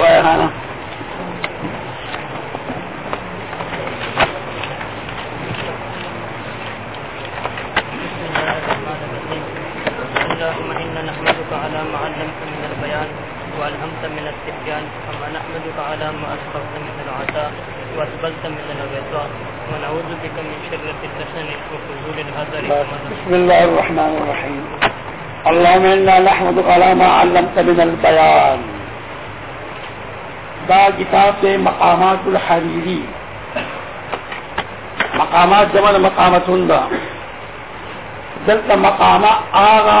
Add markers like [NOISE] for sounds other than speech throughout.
وإهانة اللهم إنا نحمدك على ما علمت من البيان وألهمت من التبيان كما نحمدك على ما أسقطت من العطاء وأسبلت من الغطاء ونعوذ بك من شرة الحسن وفضول الهدر بسم الله الرحمن الرحيم اللهم إنا نحمدك على ما علمت من البيان دا کتاب تے مقامات الحریری مقامات زمان مقامت ہندہ دلتا مقاما آغا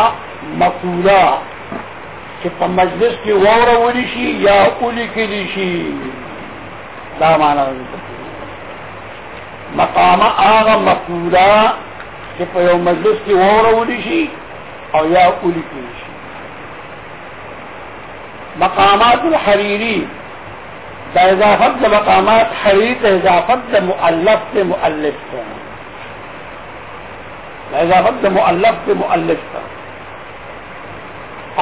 مقولا چې په مجلس کی غورا ولیشی یا اولی کلیشی شي دا معنا مقامه هغه مقوله چې په یو مجلس کی غورا ولیشی او یا اولی کلیشی مقامات الحریری مقامات الحریری اضافت مقامات حریف اضافت معلف سے معلف سے اضافت معلف سے معلف کا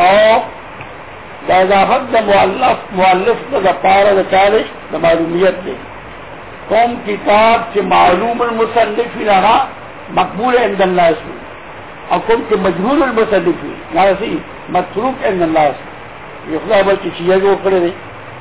اور اضافت معلف معلف کا پارا چارے معلومیت دے قوم کتاب سے معلوم المصنف ہی رہا مقبول عند اللہ سے اور قوم کے مجبور المصنف ہی نہ مطلوب عند اللہ سے یہ خدا بچی چیزیں جو کھڑے رہے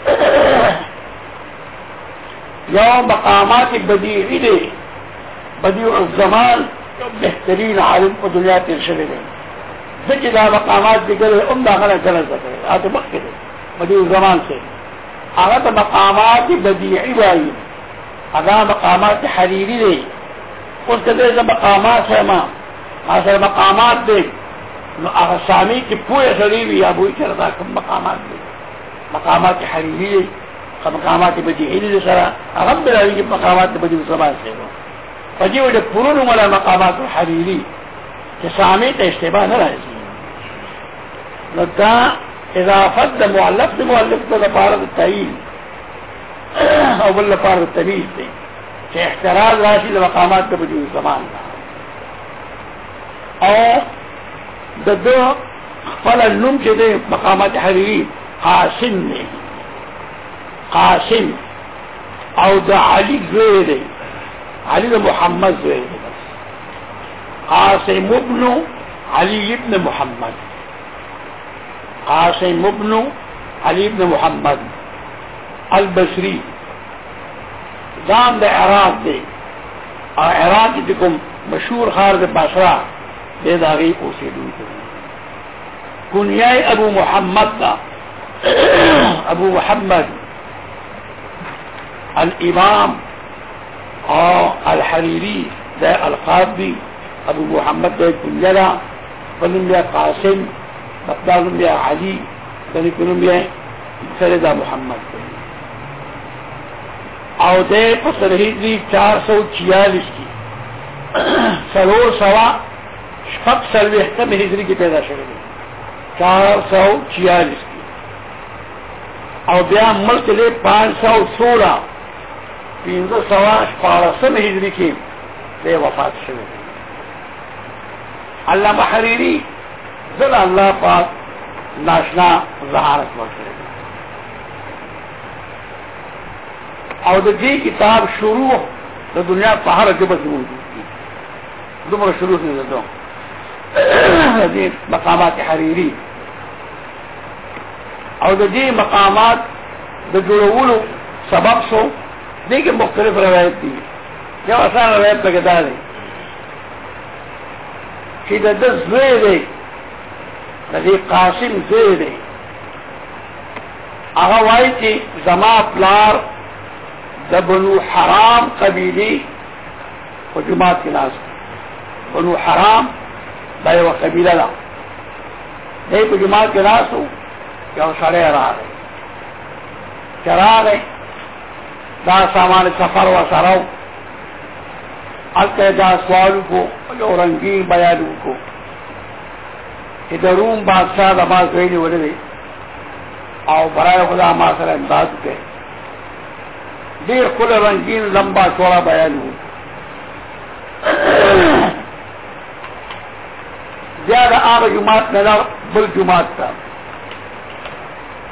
[COUGHS] یو مقامات بدیری بدیور الزمان بہترین عالم کو دنیا کے شریر جگہ مقامات دے بدی الزمان سے آگاہ مقامات مقامات حریری دے اس کے دے مقامات ہے ماں بھی مقامات دے سامی کی پورے ضریبی یا بوئی چل کم مقامات دے مقامات حريرية مقامات بديعية لسرا أغم بلا يجب مقامات بديعية سرا فجيو ده قرون ولا مقامات حريري تسامي ته اشتباه نه إذا فد دا مؤلف مؤلف د لپاره [CLEARS THROAT] او بل لپاره التمييز تمیز دی احتراز راشي لمقامات بدي د زمان او د دو خپل مقامات حريرية قاسم قاسم نے او دا دا علی علی محمد قاسم ابن علی ابن محمد قاسم ابن ابن علی محمد البشری اراد دیکھ مشہور خار دا دے دسرا کنیائی ابو محمد دا [COUGHS] ابو محمد الامام آه، الحريري ده القاضي ابو محمد ده كنجلا بنم يا قاسم بقدام يا علي بنم يا سيد محمد او آه، ده پسر هجری چار سو چیالیس کی سلور سوا شپک سلویحتم هجری کی پیدا شده 446 او بیا ملک له 516 پینځه سوا شپارسم هجری کې دی وفات شوی علامه حریری زل الله پاک ناشنا زهارت ورکړي او د دې کتاب شروع د دنیا په هر جبه کې موجود دي دومره شروع نه ده [CLEARS THROAT] دې مقامات حریری او د دې مقامات د جوړولو سبب شو دې کې مختلف روایت دي یو اصل روایت په کې دی چې د دې زوی دی د دې قاسم زوی دی هغه وایي چې زما پلار د بنو حرام قبیله په جماعت کې ناس بنو حرام دا یو قبیله ده دې په جماعت کې ناسو یو سړی راغی چراغی دا سامان سفر و سرو حالتا دا سوالو کو یو رنگین بیانو کو چې د روم بادشاہ د ما ویلي ولري او برای خدا ما سره انداز کوي ډیر کله رنگین لمبا چوڑا بیان وو زیاده [COUGHS] هغه جمعات نه بل جمعات ته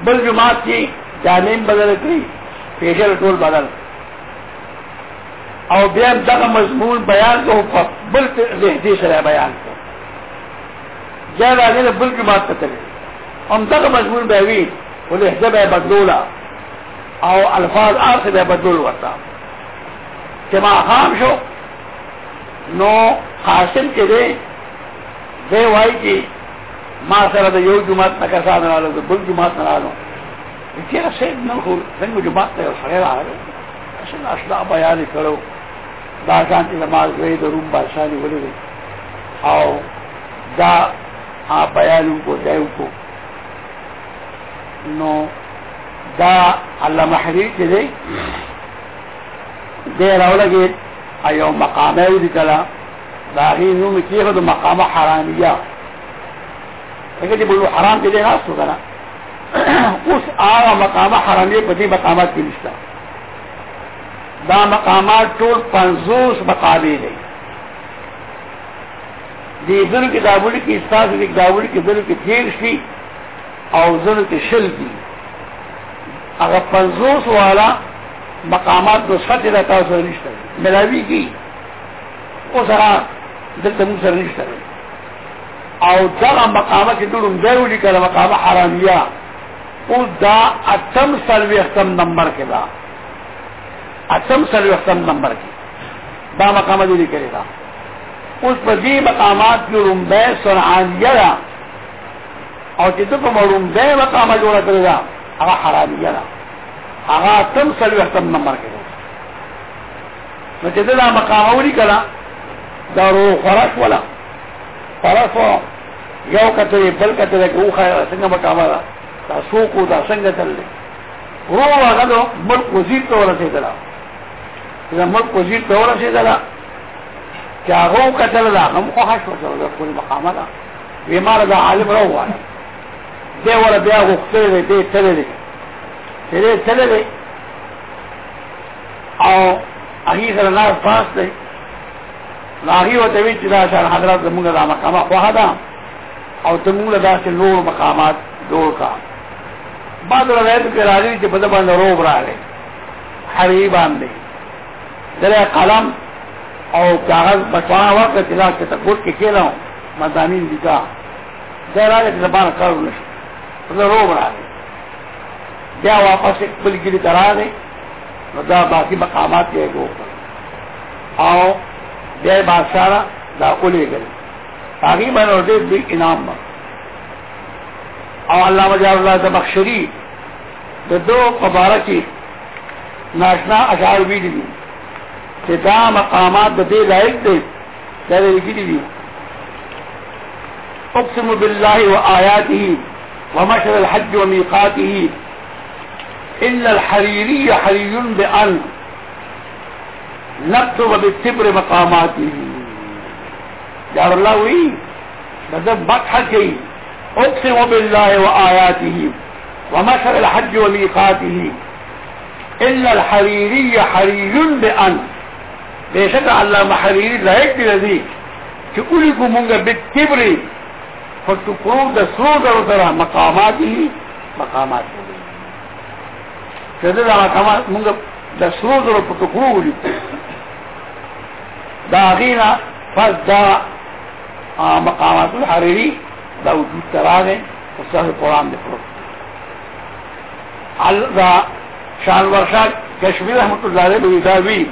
بل جماعت کی جانیم بدل کری پیشر ټول بدل او بیا دغه مضمون بیان کو په بل زهدي سره بیان کو ځای راغلی بل جماعت ته تللی هم دغه مضمون به وی ولهجه به بدلوله او الفاظ آخر به بدلول ورتا چې ما خام شو نو قاسم کې دی دی وایي ما سره د یو جماعت نه کسان راغلو د بل جماعت نه راغلو چیرې سید نو خو څنګه جماعت ته سره راغلو څنګه اصلا بیان کړو دا ځان چې نماز وې د روم بادشاہ ولې او دا ا بیان کو دیو کو نو دا علامه حریر چې دی دې راولګي ایو مقامه ذکر دا غي نوم کیږي د مقامه حراميه څنګه دې بولو حرام دې نه تاسو کنه اوس هغه مقام حرام دې په دې مقامات کې نشته دا مقامات ټول 50 مقامي دي دې زنو کې داوړي کې استاد دې داوړي کې زنو کې تیر شي او زنو کې شل دي هغه 50 والا مقامات د سفته د تاسو نشته ملاوي کې اوس هغه دلته موږ سره نشته او دغه مقامه کې دړم دی ولي کړه مقامه حرامیا او دا اتم سلوختم نمبر کې دا اتم سلوختم نمبر کې دا مقامه دې لیکل دا اوس په دې مقامات کې رومبې سرعانیه دا او چې په مړوم دې مقامه جوړه کړی دا هغه حرامیه دا هغه اتم سلوختم نمبر کې دا نو چې دا مقامه ولي کړه دا روح خرق ولا یو بل سنگ مکاما دا دا دا دا دا دا سوکو سنگ تل رو رو رو آگا دو ملک ملک وزیر وزیر تورا تورا دلا دلا چا وزر کل ویمار عالم دے دے بیا غختر تلے تلے بٹر بیمار آل بڑا دیر پاس چلے راغي او دوی چې دا شان حضرت زمونږ د مقامه خو دا او تمونږ دا چې نور مقامات جوړ کا بعد روایت کې راځي چې په دې باندې روب راغی حری باندې دغه قلم او کاغذ بچوا وخت چې دا چې تکوت کې کېلو مدانین دي کا دا راځي چې زبان کارو نشي په روب راغی بیا واپس بلګری ترانه نو دا باقی مقامات یې ګو او بیا بادشاہ دا اولی گل هغه باندې ورته دې انعام ما او الله وجل الله تبخشری د دو مبارکی ناشنا اشعار وی دي چې دا مقامات د دې لایق دي دا دې کیدی دي اقسم بالله وآياته ومشر الحج وميقاته إلا الحريري حري بأنه نكتب بالتبر مقاماته جعل الله وي بدب بضحكي اقسم بالله وآياته ومشر الحج وميقاته إن الحريري حرير بأن بيشك علام حريري لايك بلذيك تقولك منك بالتبر فتقروا دسوق رسرا مقاماته مقاماته كذلك مقامات منك دسوق رسرا فتقروا دا غینا پس دا مقامات الحریری دا وجود تراغه و صحر قرآن دے پروت دا شان ورشا کشمیر رحمت اللہ علیہ وی دا وی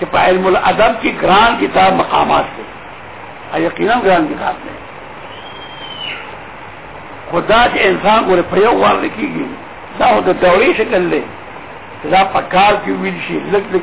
چپا علم الادب کی گران کتاب مقامات دے یقینا گران کتاب دے خدا چې انسان ګوره په یو وار لکېږي دا د دورې شکل دی دا په کار کې ویل شي لږ لږ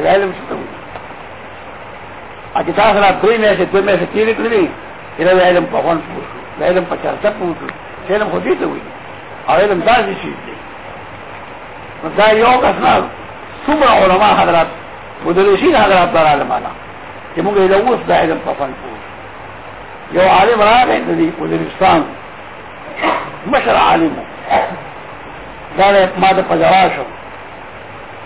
علم څه ته اګه تاسو را دوی مې چې دوی مې چې تیرې کړې دا علم په خوان شو دا علم په چارته پوښتو چې علم خو دې ته وي او علم دا شي دا یو کسنا څومره علما حضرات مدرسین حضرات دار علمانا چې موږ یې اوس دا علم په خوان شو یو عالم راغی د دې مدرسان مشر عالم دا ما د پجواشو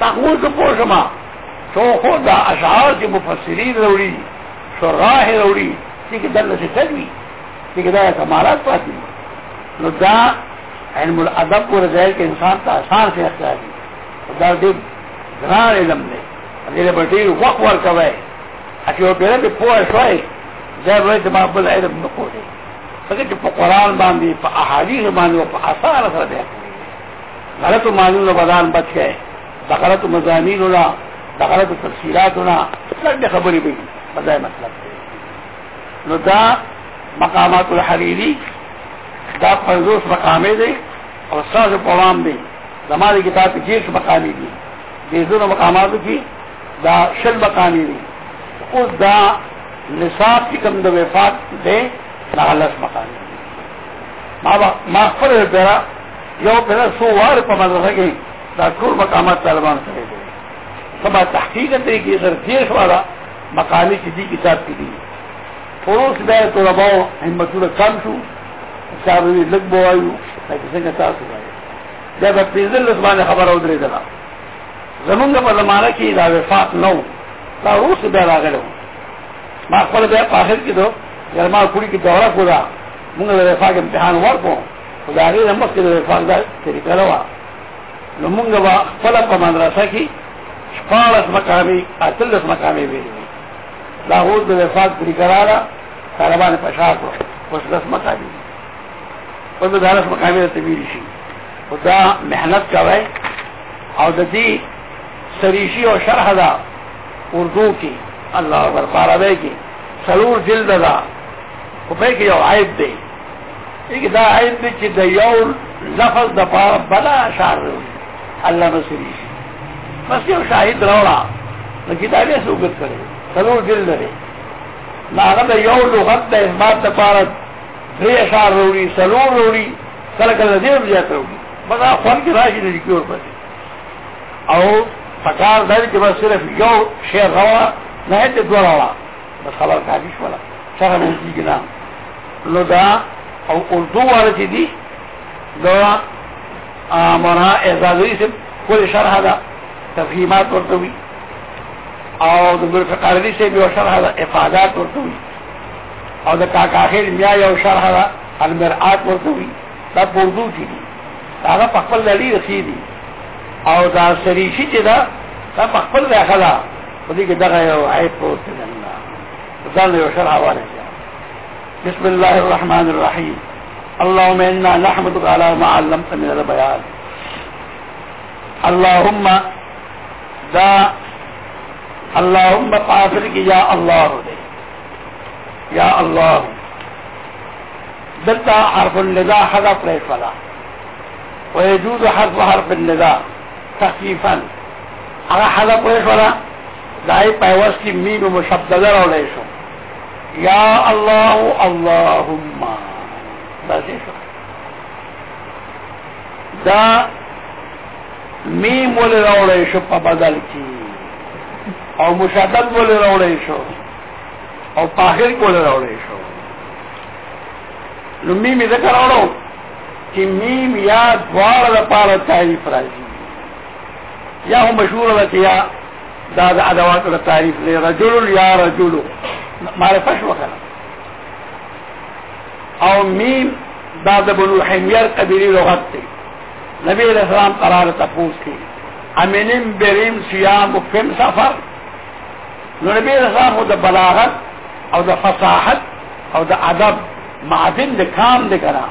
تخوز پوشما تو خود دا اشعار چی مفسرین روڑی شراح روڑی تیکی دلس تجوی تیکی دا کمالات پاتی نو دا علم الادب و رضایل کے انسان تا آسان سے اختیار دی دا دی گران علم دی دیل بردیر وقت ورکوئے اچھو پیرن بی پوہ شوئے زیب روی دماغ بل علم نکو دی فکر چی پا قرآن باندی پا احادیث باندی پا اثار اثر دی غلط و معلوم بدان بچ گئے دخلت مزامین ہونا دخلت تفصیلات ہونا سب نے خبری بھی مزاہ مطلب نو دا مقامات الحریری دا پنزوس مقامے دے اور ساز پوام دے زمانی کتاب کی جیس مقامی دی دیزون مقامات کی دا شل مقامی دی اس دا نصاب کی کم دا وفات دے نغلس مقامی دی ما خفر پیرا یو پیرا سو وار پا مدرسہ گئی دا ټول مقامات طالبان سره دي سبا تحقیق ته کې زر تیر شوالا مقاله چې دي کتاب کې دي فروس به طلباو همتونه کم شو حساب یې لګ بوایو لکه څنګه تاسو وایي دا په پیزل باندې خبر او درې ده زمونږ په زمانه کې دا وفات نو دا روس به راغلو ما خپل به په اخر کې دو یلما کړي کې دوره کولا موږ د وفات امتحان ورکو خدای دې موږ کې د وفات دا طریقه راوړه نو مونږ وا خپل په مدرسه کې شپارس مقامي اتلس مقامي ویلي لاهور د وفات پوری قرارا طالبان په شاکو اوس داس مقامي په دارس مقامي ته ویل شي خدا مهنت کوي او د دې سریشی او شرح دا اردو کې الله اکبر عربی کې سرور جلد دا خو په کې یو عیب دی دا عیب دی چې د یو لفظ د پاره بلا اشعار دی اللہ نے سنی بس یہ شاہد روڑا نہ کتابیں سوگت کرے سرور دل لڑے نہ یو لغت نہ اس بات نہ پارت بے اشار روڑی سرور روڑی سرکل ندیم جاتا ہوگی بس آپ فن کی راشی نے لکھی اور پڑے اور پکار در کے بس صرف یو شیر روڑا نہ ہے دو روڑا بس خبر کاجش والا شرم ہوتی کے نام لدا اور اردو والے سے دی دوڑا امرا اعزازوی سے کل شرح دا تفہیمات ورتوی او د ګرفقاردی سے بیو شرح دا افادات ورتوی او د کاکاخیل میا یو شرح دا المرآت ورتوی دا پردو کی دی دا پا خپل لڑی رسی دی او دا سریشی چی دا دا پا خپل ریخ دا پدی که دغا یو عیب پروت دی اللہ دا یو شرح والی بسم الله الرحمن الرحیم اللهم إنا نحمدك على ما علمت من البيان اللهم دا اللهم قافرك يا الله يا الله دلتا حرف النداء حذف ليس لا ويجوز حذف حرف النداء تخفيفا على حذف ليس لا دائي بيوسك مين مشبدل وليس يا الله اللهم, اللهم دا میم ولې راوړې شو په بدل کې او مشدد ولې راوړې شو او طاهر ولې راوړې شو نو میم یې ذکر راوړو چې میم یا دوار لپاره تعریف راځي یا هم مشهور ده چې یا دا د ادوات تعریف لري رجل یا رجل معرفه شو کنه دا دا بنو حمیر قبیلی لغت تھی نبی علیہ احسام طرار تپوس بریم سیام و سیاح سفر نو نبی احسام اور دا بلاغت او دا فصاحت او دا عدب معدن دا کام کرا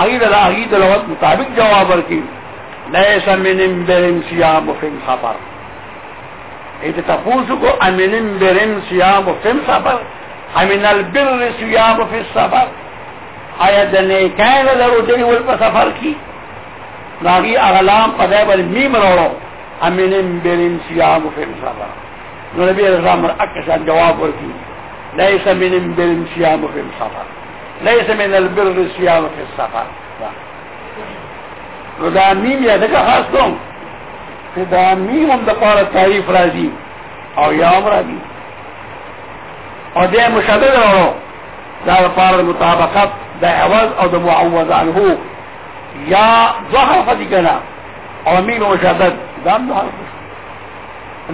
ادب عید لغت مطابق جواب بریم سیام و محم سفر ایت تپوس کو امینم سیام و مفم سفر امین البر سیام و مف سفر آیا د نیکان له وروډي ول په سفر کې راغي اغلام په دای بل می وروړو امینم بینم سیام په سفر نو نبی رسول اکشان جواب ورکړي ليس من بر صيام په سفر ليس من البر په سفر نو دا میم یا دغه خاص کوم چې دا میم هم د پاره تعریف راځي او یا امر راځي او دې مشابه ورو دا لپاره مطابقت دا عوض او دا معوض عنهو یا ظهر فدی کنا او امین میم مشدد دام ظهر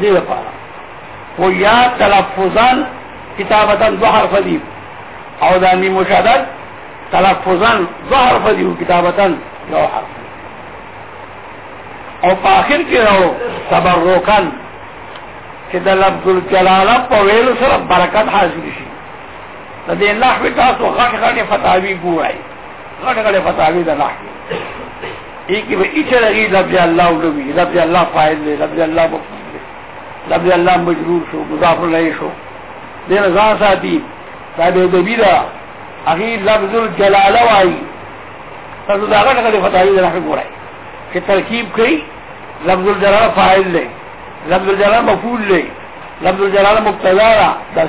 دې لپاره و یا تلفظا کتابتا ظهر فدی او دا امین و مشدد تلفظا ظهر فدی او کتابتا یو حرف او په کی رو تبروکن تبرکان چې لفظ الجلاله په ویلو سره برکت حاصل شي دې دې تاسو تاسو فتاوی فتاوی فتاوی ګورای ګورای به چې لري رب رب رب رب الله الله الله الله دی مجرور شو شو مضاف ساتي دا لفظ الجلاله وای ترکیب گئی لفظ الجلاله فاحد دی لفظ الجلاله مفعول دی لفظ الجلاله مبتدا مبتضارا دس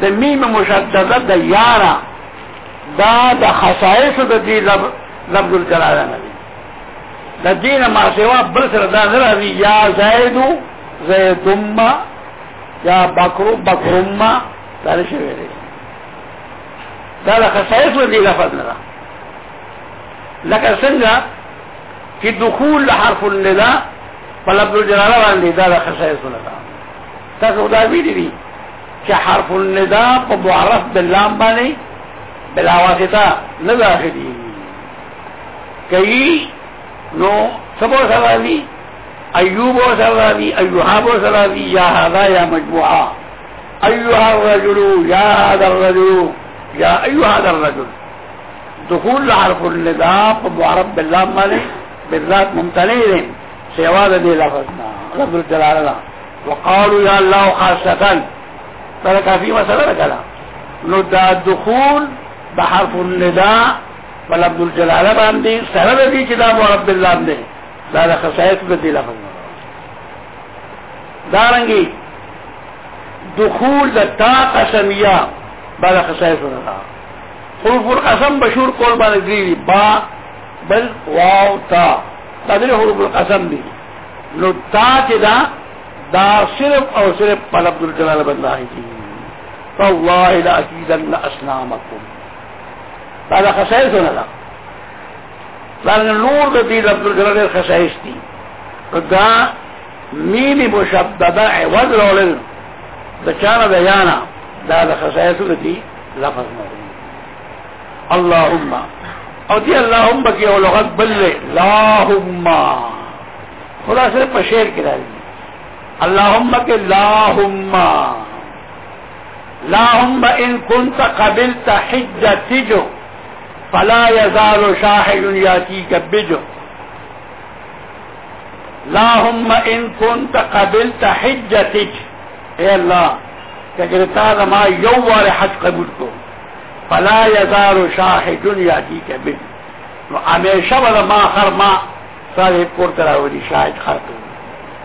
د میم مشدده د یارا دا د خصائص د دې لفظ الجلاله نه د دینه ما سوا بل سره دا نه راځي یا زید زیدم یا بکر بکرم دا شی ویلي دا د خصائص د دې لفظ نه لکه څنګه چې دخول حرف النداء په لفظ الجلاله باندې دا د خصائص نه تاسو دا ویلي چې حرف النداء په معرف باللام باندې بلا واسطه نه داخلي کوي نو سبو سلامي ايوب سلامي ايوب سلامي يا هذا يا مجموعه ايها الرجل يا هذا الرجل يا ايها هذا الرجل دخول حرف النداء په معرف باللام باندې بالذات ممتنع دي سوا د دې رب الجلال وقالوا يا الله خاصه سره کافی مسله وکړه نو دا دخول بحر النداء ول عبد الجلاله باندې سره دې چې دا عبد الله باندې دا خصائص به دی لغوه دارنګي دخول د تا قسمیا بل خصائص نه حروف القسم بشور کول باندې دی با بل واو تا دغه حروف القسم دي نو تا چې دا دا صرف اور صرف فاللہ اسلامکم دا دا دا دا دا دا دا دا دا ہونا ہونا نور دید عوض رولن چانا یانا دی دی لفظ اللہم اللہم او اولوغت بلے لاہم خدا صرف اللہ اور اللہم کے لاہم لاہم ان کن قبل تحج تجو فلا یزال شاہد یاتی کبجو لاہم ان کن قبل تحج تج اے اللہ کہ گرتا رما یو وار حج قبول کو فلا یزال شاہد یاتی کبجو ہمیشہ والا ما خر ما سارے پور کرا ہوئی شاہد خر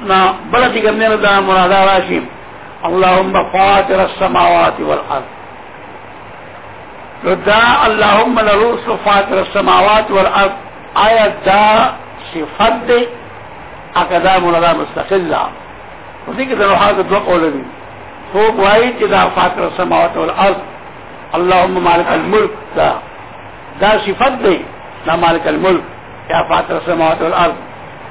نا بلا دیگر نیر دا مرادا راشیم اللهم فاتر السماوات والارض دا اللهم لروس فاطر السماوات والارض آیا آية دا صفت دی اکا دا مرادا مستقل دا دیکھ دا روحات دو قول دی خوب وائی چی دا فاطر السماوات والارض اللهم مالک الملک دا دا صفت دی نا مالک الملک یا فاطر السماوات والارض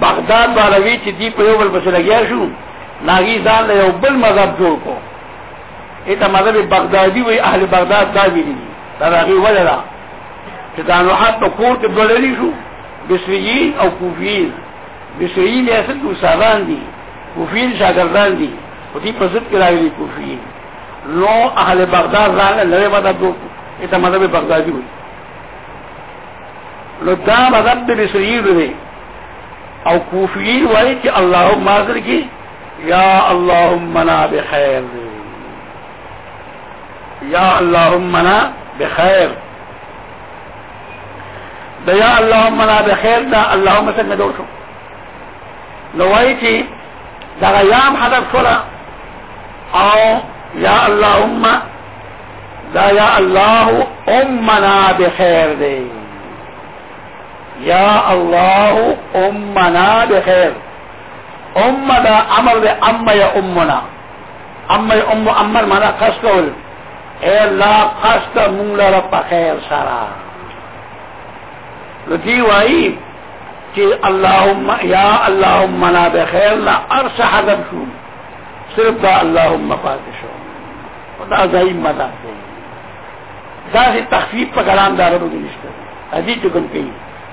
بغداد باروی چې دی په یو بل پسې لګیا شو ناغي ځان له یو بل مذهب جوړ کو ایته مذهب بغدادي وی اهل بغداد دا ویلي دا هغه ولا چې دا نو حتی کور کې بللی شو بسریین او کوفیین بسریین یې اصل دوسران دي کوفیین شاګردان دي او دې په ضد کې راغلي کوفیین نو اهل بغداد ځان له مذهب جوړ کو ایته مذهب بغدادي وی نو دا مذهب بسریین دی او کوفیین وای چې اللهم ماذر کی یا اللهم نا بخیر یا اللهم نا بخیر دا یا اللهم نا بخیر دا اللهم څنګه جوړ شو نو وای چې دا یام حذف فلا او یا اللهم دا یا الله امنا بخیر دی یا اللہ امنا امنا بخیر بخیر ام ام ام امر امر دے یا یا یا مانا اے اللہ رب خیر سارا جی وائی کہ منا لا ارس شو صرف دا اللہ تخلیف کراندار حدیث چکن پہ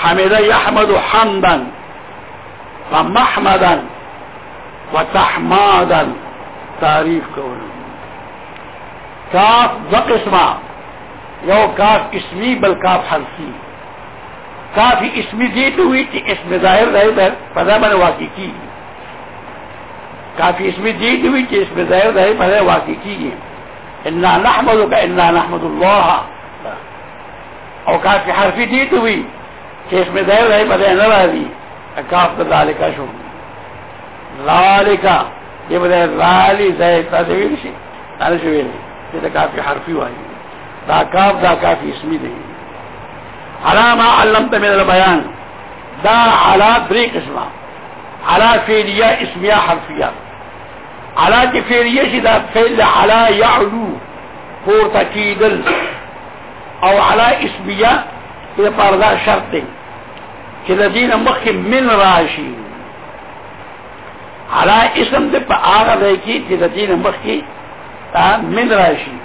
حمد حامدہ احمد خاندان و تحماد تاریخ کاف کاف اسمی بل کاف حرفی کافی اسمت جیت ہوئی کہ اسم میں ظاہر رہے بھلے من واقع کی کافی اسمی جیت ہوئی کہ اس میں ظاہر رہے بھلے واقعی کیمد انا نحمد اللہ اور کافی حرفی جیت ہوئی کہ میں دہر رہی بدہ نہ رہ دی اکاف کا لال کا شو لال کا یہ بدہ لالی زہ تا دیویل شی لال شویل یہ تک کافی کے حرفی وائی دا کاف دا کاف اسمی دے حراما علم تا میرے بیان دا علا دری قسما علا فیلیا اسمیا حرفیا علا کی فیلیا شی دا فیل علا یعلو پورتا کیدل او علا اسمیا پردہ شرط دے کہ لدین شرطین من راشی علا اسم دے دے پا آغا کی کہ دپ آئے من راشی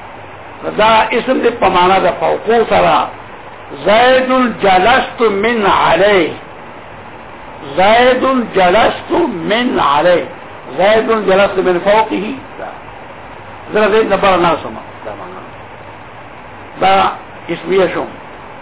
دا دا اسم دے پا مانا فوقو سرا زید زید زید جلست جلست جلست من من من علی علی منا دفا کو سما دا دس بھی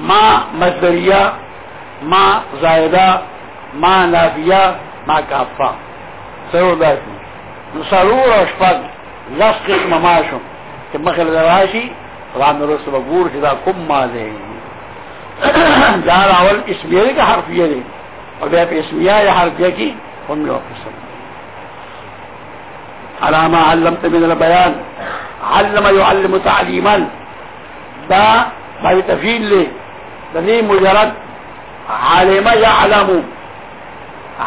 ما مصدريه ما زائده ما نافيه ما کافه سرور داسي نو سرور او شپږ لس قسم ما شو چې مخه لراشي رحم رسول وګور چې دا کوم ما دی [COUGHS] دار اول اسمیه دی که حرفیه دی او بیا په اسمیه یا حرفیه کې هم یو قسم على ما علمت من البيان علم يعلم تعليما دا ما يتفيل له د دې مجرد عالم يعلم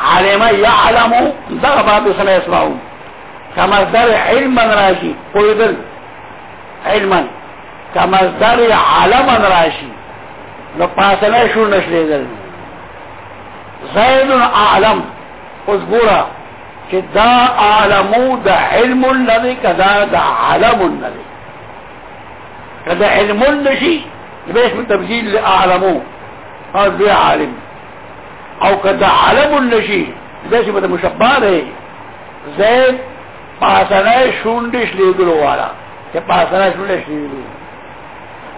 عالم يعلم دغه باب سمه اسمعو کمصدر علما راشي پویدل علما کمصدر علما راشي نو پاسنه شو نشلې دل زید اعلم اوس ګورا چې دا عالمو د علم الذي کذا دا علم الذي کذا علم الذي يبقى اسم التبديل لأعلموه قال بيه عالم او قد علم النشي ده سي بده ده زيد پاسنه شوندش لیدلو والا چه پاسنه شوندش لیدلو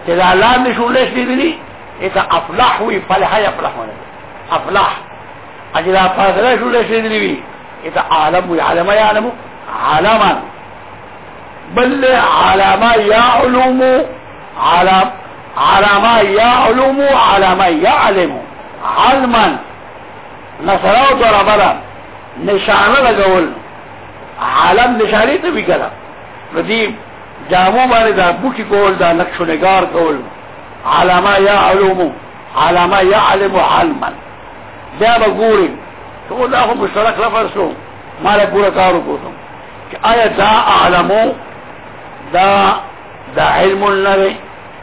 چه ده لام ده شوندش لیدلی ایتا افلاح وی فلحه افلاح ونه افلاح اچه ده پاسنه شوندش لیدلی وی ایتا عالم وی علمه یعلمو علما بل علما یعلمو علم علم یا یا علما لگول نشانی ردیب جامو آلام دا بوکی کول دا نقش و نگار کول لاما یا الومو آلام یا علم علما تو اللہ خو مشترک لفظ فرسوں پورا کارو کہ آیا دا دا دا علمو علم کوئی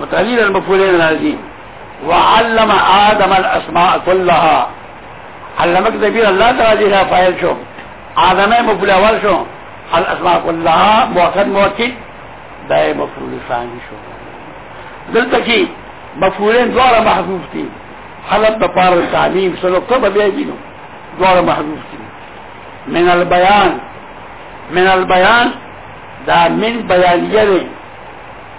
وتعليل المفهولين هذه وعلم آدم الأسماء كلها علمك ذبير الله تراجيها فايل شو آدم مفهول أول شو الأسماء كلها مؤكد مؤكد ده مفهول ثاني شو دلته كي مفهولين دواړه محذوف تي حلب د التعليم تعلیم سره کوم بیا دینو محذوف دي من البيان من البيان دا من بیانیه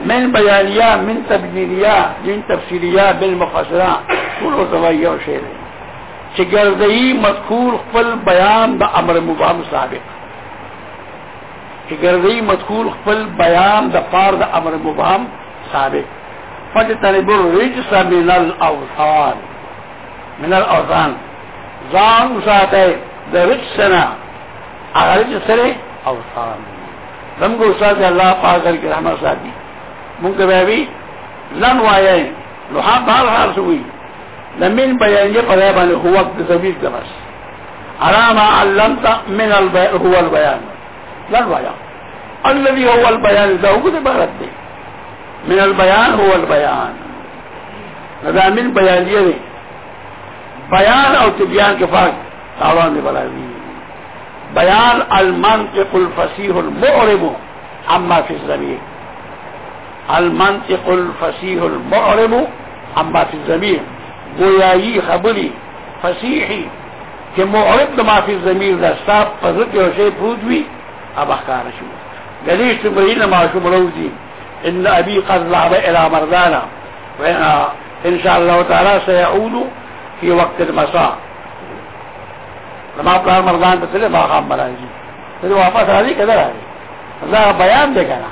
من بیانیه من تبجیریه من تفسیریه بالمفسره ټول ورته یو شی دی چې ګرځي مذکور خپل بیان د امر مبهم سابق چې ګرځي مذکور خپل بیان د فار د امر مبهم سابق فتطلب الرجس من الاوثان من الاوثان ځان وساته د رجسنا هغه رجس سره اوثان زموږ استاد الله پاک کریم رحمت ساتي munkababi لن وايين لحاب بها الحال سوي لمن بيان یې په هو وقت زمیر دمس علامه علمت من البيان هو البيان لن وايين الذي هو البيان ذا هو بارد دي من البيان هو البيان دا من بيان يري بيان او تبيان كفاك فرق تاوان بيان المنطق الفصيح المعرب عما في الزمير المنطق الفصيح المعرب عن في الزمير بوياي خبري فسيحي كمعرب ما في الزمير ذا ساب په وشيء بودوي أبا خكار شو قديش تبرین ما شو مروزي ان ابي قد ذهب الى مردانا وان شاء الله تعالى سيعود في وقت المساء لما پلار مردان ته ما خام راځي ته واپس راځي کله هذه هذا بيان دی کنه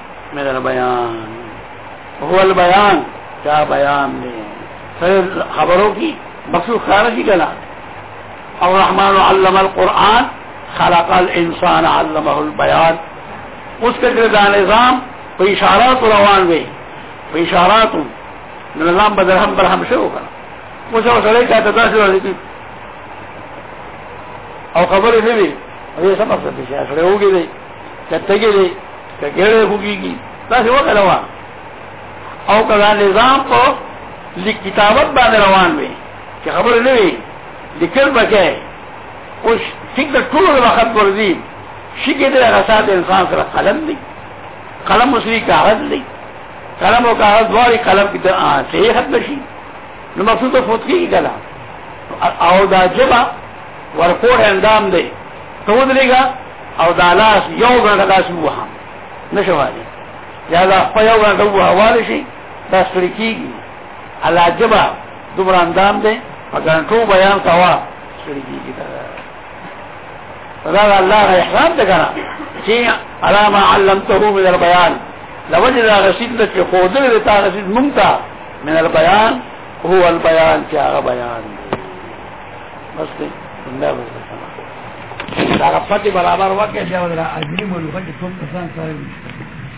میرا بیان هو البیان کیا بیان دے سر خبروں کی مقصود خیال کی گلا اور رحمان علم القرآن خلق الانسان علمه البیان اس کے گرد نظام پہ اشارات روان بے پہ اشارات نظام بدر ہم پر ہم سے ہوگا اسے وہ سڑے کہتا تھا شروع لیکن اور خبر اسے بھی اور یہ سمجھ سکتے ہیں سڑے ہوگی دے چتے نہیں کګړې وګيږي تاسو وکړوا او کله نظام په لیک کتابت باندې روان وي چې خبر نه وي لیکل بکې اوس څنګه ټول وخت ورځي شي کې د غسات انسان سره قلم دی قلم اوسې کاغذ دی قلم او کاغذ دواړي قلم کې صحیح حد نشي نو مقصود فوت کې کلا او دا جبا ورکوړ اندام دی ته ودلېګا او دا لاس یو غړ لاس وها نشوالی یا دا خپیو را دو حوالی شی دا سرکی گی علاجبا دمر اندام دے مگرنٹو بیان کوا سرکی گی دا دا اللہ را احرام دکنا چی علاما علمتهو من البیان لوجد رسید دا چی خودر دا رسید ممتا من البیان هو البیان چی آغا بیان بس دی اللہ بس دا غفتي برابر وکړي دا اجري مولوخه چې کوم کسان سره